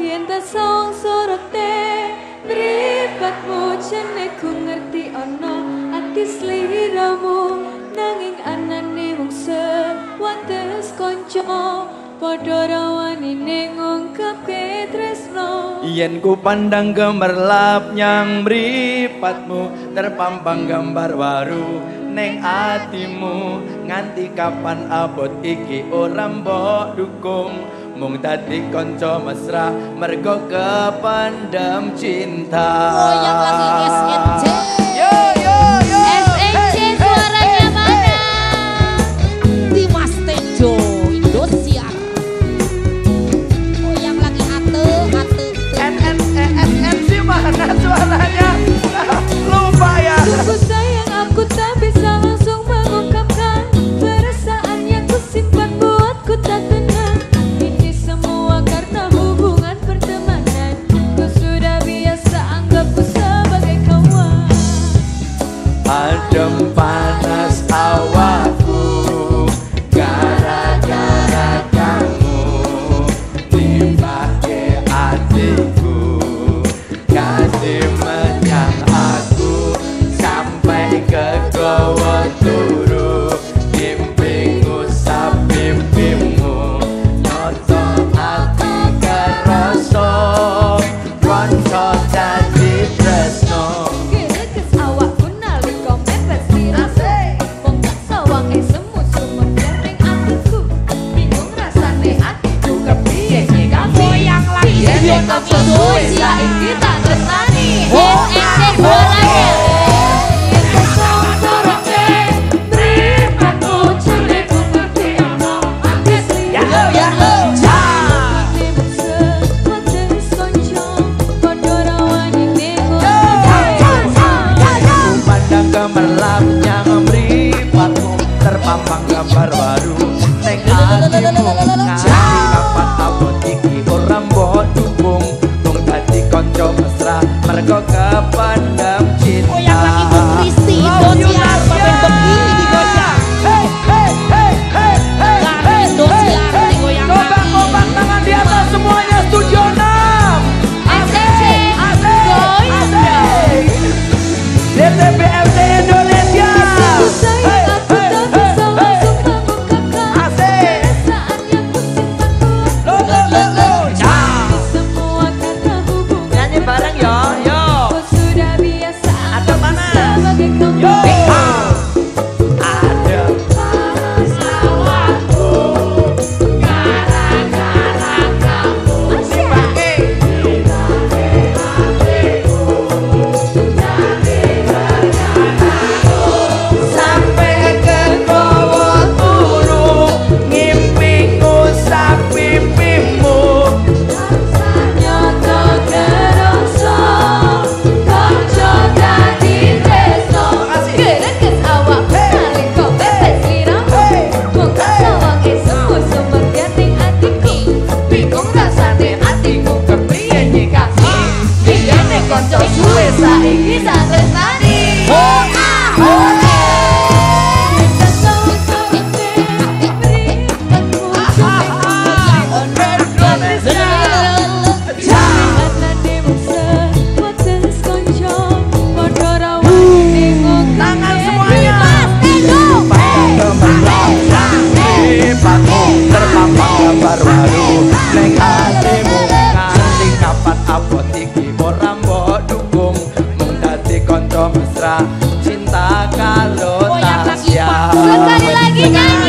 Yen ta song sorote pripatmu jeneng ku ngerti ana ati sliramu. Nanging anane wong sewates kanca padha rawani ning ungkapke tresno. Yen ku pandang gemerlap nyang mripatmu terpampang gambar baru neng atimu. Nganti kapan abot iki ora mbok dukung? mung dadi kanca mesra mergo kependem cinta. Goyang lagi I care, I think. paru-paru Neng hatimu nganti kapan apot iki ora mbok dukung. Mung dadi kanca mesra cinta kalau ya, tak siap Sekali lagi nyanyi